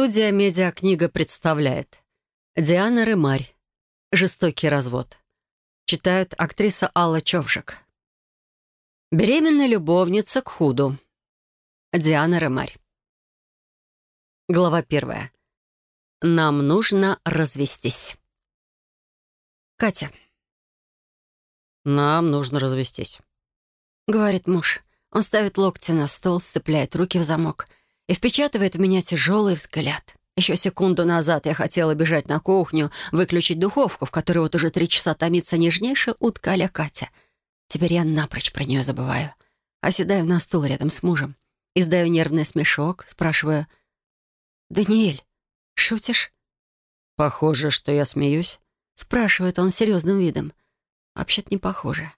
Студия «Медиакнига» представляет Диана Рымарь «Жестокий развод». Читает актриса Алла Човжик. Беременная любовница к худу. Диана Рымарь. Глава первая. Нам нужно развестись. Катя. «Нам нужно развестись», — говорит муж. Он ставит локти на стол, сцепляет руки в замок — и впечатывает в меня тяжелый взгляд. Еще секунду назад я хотела бежать на кухню, выключить духовку, в которой вот уже три часа томится нежнейшая утка а Катя. Теперь я напрочь про нее забываю. Оседаю на стул рядом с мужем. Издаю нервный смешок, спрашиваю. «Даниэль, шутишь?» «Похоже, что я смеюсь», — спрашивает он серьезным видом. «Вообще-то не похоже.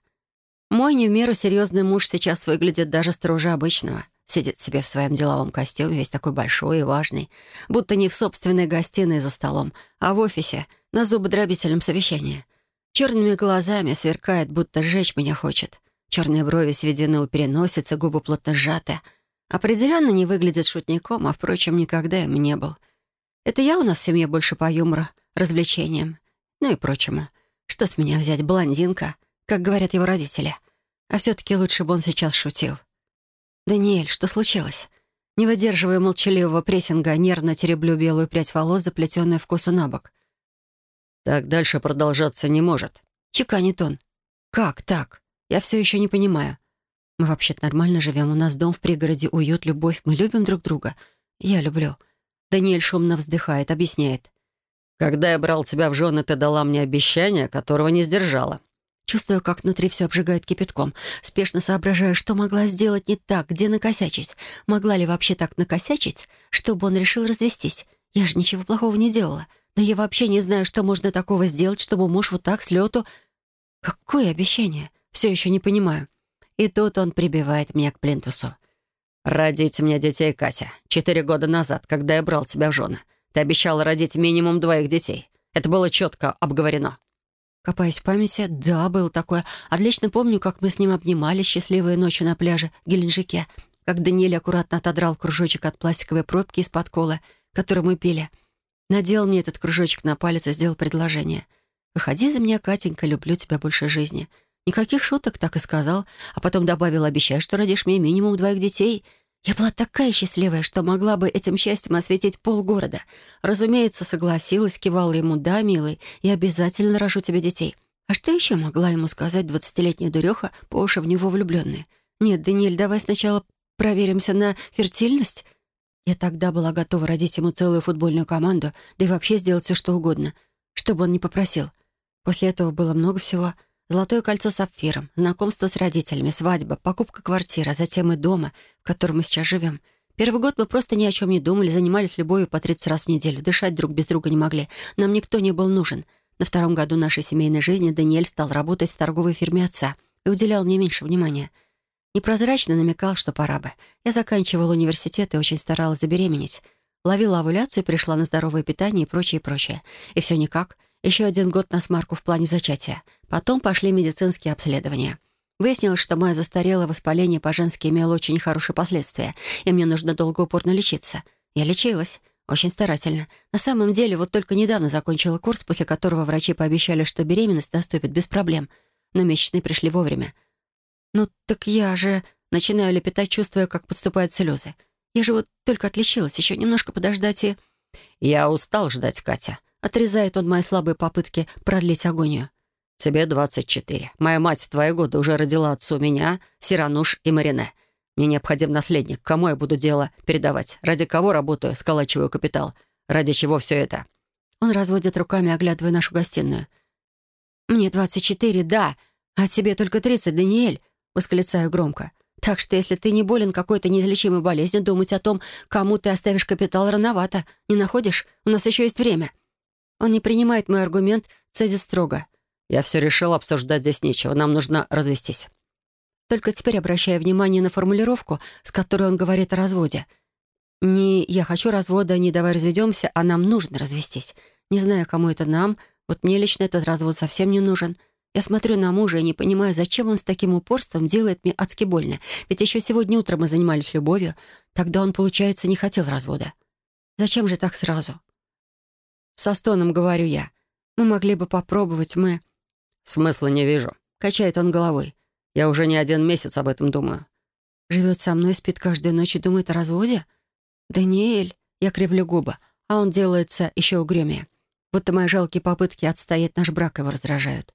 Мой не в меру серьезный муж сейчас выглядит даже строже обычного. Сидит себе в своем деловом костюме, весь такой большой и важный, будто не в собственной гостиной за столом, а в офисе на зубодробительном совещании. Черными глазами сверкает, будто сжечь меня хочет. Черные брови сведены у переносицы, губы плотно сжаты. Определенно не выглядит шутником, а, впрочем, никогда им не был. Это я у нас в семье больше по юмору, развлечениям, ну и прочему. Что с меня взять, блондинка, как говорят его родители. А все-таки лучше бы он сейчас шутил. «Даниэль, что случилось?» Не выдерживая молчаливого прессинга, нервно тереблю белую прядь волос, заплетенную в косу на бок. «Так дальше продолжаться не может», — чеканит он. «Как так? Я все еще не понимаю. Мы вообще-то нормально живем, у нас дом в пригороде, уют, любовь, мы любим друг друга. Я люблю». Даниэль шумно вздыхает, объясняет. «Когда я брал тебя в жены, ты дала мне обещание, которого не сдержала. Чувствую, как внутри все обжигает кипятком. Спешно соображаю, что могла сделать не так, где накосячить. Могла ли вообще так накосячить, чтобы он решил развестись? Я же ничего плохого не делала. Да я вообще не знаю, что можно такого сделать, чтобы муж вот так с лету... Какое обещание? Все еще не понимаю. И тут он прибивает меня к плинтусу. «Родить мне детей, Катя. Четыре года назад, когда я брал тебя в жены. Ты обещала родить минимум двоих детей. Это было четко обговорено. Копаясь в памяти, да, был такое. Отлично помню, как мы с ним обнимались счастливой ночью на пляже в Геленджике, как Даниэль аккуратно отодрал кружочек от пластиковой пробки из-под колы, которую мы пили. Надел мне этот кружочек на палец и сделал предложение. «Выходи за меня, Катенька, люблю тебя больше жизни». Никаких шуток, так и сказал, а потом добавил, обещай, что родишь мне минимум двоих детей — я была такая счастливая, что могла бы этим счастьем осветить полгорода. Разумеется, согласилась, кивала ему «Да, милый, я обязательно рожу тебе детей». А что еще могла ему сказать двадцатилетняя дуреха, по уши в него влюбленная? «Нет, Даниэль, давай сначала проверимся на фертильность». Я тогда была готова родить ему целую футбольную команду, да и вообще сделать все, что угодно, чтобы он не попросил. После этого было много всего — Золотое кольцо с сапфиром, знакомство с родителями, свадьба, покупка квартиры, а затем и дома, в котором мы сейчас живем. Первый год мы просто ни о чем не думали, занимались любовью по 30 раз в неделю, дышать друг без друга не могли. Нам никто не был нужен. На втором году нашей семейной жизни Даниэль стал работать в торговой фирме отца и уделял мне меньше внимания. Непрозрачно намекал, что пора бы. Я заканчивала университет и очень старалась забеременеть. Ловила овуляцию, пришла на здоровое питание и прочее, прочее. И все никак — еще один год на смарку в плане зачатия. Потом пошли медицинские обследования. Выяснилось, что мое застарелое воспаление по-женски имело очень хорошие последствия, и мне нужно долго упорно лечиться. Я лечилась. Очень старательно. На самом деле, вот только недавно закончила курс, после которого врачи пообещали, что беременность наступит без проблем. Но месячные пришли вовремя. «Ну так я же...» Начинаю лепетать, чувствуя, как подступают слезы. «Я же вот только отличилась. Еще немножко подождать и...» «Я устал ждать, Катя. Отрезает он мои слабые попытки продлить агонию. «Тебе 24. Моя мать твои годы уже родила отцу меня, Сирануш и Марине. Мне необходим наследник. Кому я буду дело передавать? Ради кого работаю, сколачиваю капитал? Ради чего все это?» Он разводит руками, оглядывая нашу гостиную. «Мне 24, да, а тебе только 30, Даниэль», — восклицаю громко. «Так что если ты не болен какой-то неизлечимой болезнью, думать о том, кому ты оставишь капитал, рановато. Не находишь? У нас еще есть время». Он не принимает мой аргумент, цедит строго. «Я все решил, обсуждать здесь нечего. Нам нужно развестись». Только теперь обращая внимание на формулировку, с которой он говорит о разводе. Не «я хочу развода, не давай разведемся», а «нам нужно развестись». Не знаю, кому это нам, вот мне лично этот развод совсем не нужен. Я смотрю на мужа и не понимаю, зачем он с таким упорством делает мне адски больно. Ведь еще сегодня утром мы занимались любовью. Тогда он, получается, не хотел развода. Зачем же так сразу? Со стоном говорю я. Мы могли бы попробовать, мы... Смысла не вижу. Качает он головой. Я уже не один месяц об этом думаю. Живет со мной, спит каждую ночь и думает о разводе? Даниэль, я кривлю губы, а он делается еще угрюмее. Будто мои жалкие попытки отстоять наш брак его раздражают.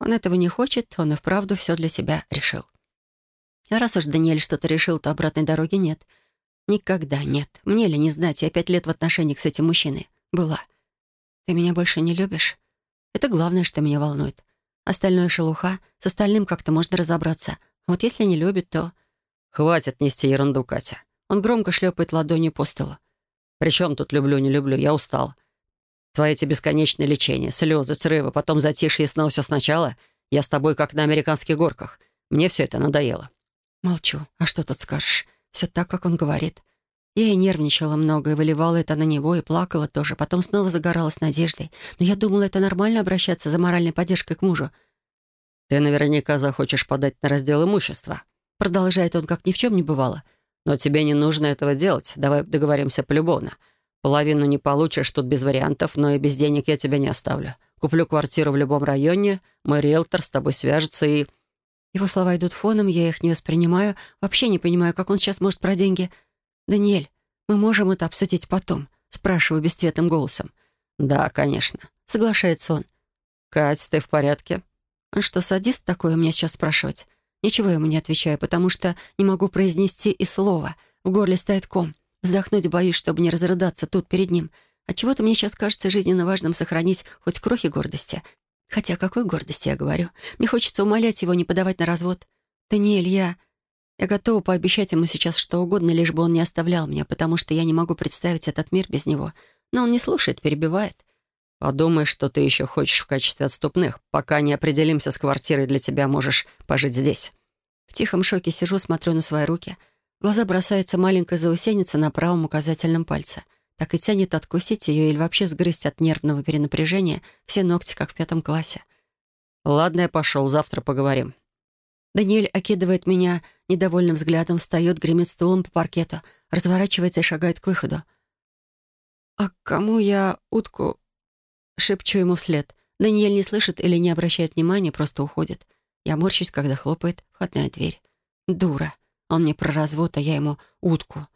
Он этого не хочет, он и вправду все для себя решил. А раз уж Даниэль что-то решил, то обратной дороги нет. Никогда нет. Мне ли не знать, я пять лет в отношениях с этим мужчиной. Была. Ты меня больше не любишь? Это главное, что меня волнует. Остальное шелуха, с остальным как-то можно разобраться. Вот если не любит, то... «Хватит нести ерунду, Катя». Он громко шлепает ладонью по столу. «При чем тут люблю, не люблю? Я устал. Твои эти бесконечные лечения, слезы, срывы, потом затишье и снова все сначала. Я с тобой как на американских горках. Мне все это надоело». Молчу. А что тут скажешь? Все так, как он говорит. Я и нервничала много, и выливала это на него, и плакала тоже. Потом снова загоралась надеждой. Но я думала, это нормально обращаться за моральной поддержкой к мужу. «Ты наверняка захочешь подать на раздел имущества», Продолжает он, как ни в чем не бывало. «Но тебе не нужно этого делать. Давай договоримся полюбовно. Половину не получишь тут без вариантов, но и без денег я тебя не оставлю. Куплю квартиру в любом районе, мой риэлтор с тобой свяжется и...» Его слова идут фоном, я их не воспринимаю. Вообще не понимаю, как он сейчас может про деньги. «Даниэль, мы можем это обсудить потом?» Спрашиваю бесцветным голосом. «Да, конечно», — соглашается он. «Кать, ты в порядке?» Он что, садист такой у меня сейчас спрашивать? Ничего ему не отвечаю, потому что не могу произнести и слова. В горле стоит ком. Вздохнуть боюсь, чтобы не разрыдаться тут перед ним. Отчего-то мне сейчас кажется жизненно важным сохранить хоть крохи гордости. Хотя какой гордости я говорю? Мне хочется умолять его не подавать на развод. Даниэль, я... Я готова пообещать ему сейчас что угодно, лишь бы он не оставлял меня, потому что я не могу представить этот мир без него. Но он не слушает, перебивает. Подумай, что ты еще хочешь в качестве отступных. Пока не определимся с квартирой, для тебя можешь пожить здесь. В тихом шоке сижу, смотрю на свои руки. В глаза бросается маленькая заусеница на правом указательном пальце. Так и тянет откусить ее или вообще сгрызть от нервного перенапряжения все ногти, как в пятом классе. «Ладно, я пошел, завтра поговорим». Даниэль окидывает меня недовольным взглядом, встает, гремит стулом по паркету, разворачивается и шагает к выходу. «А кому я утку?» Шепчу ему вслед. Даниэль не слышит или не обращает внимания, просто уходит. Я морщусь, когда хлопает входная дверь. Дура. Он мне про развод, а я ему утку.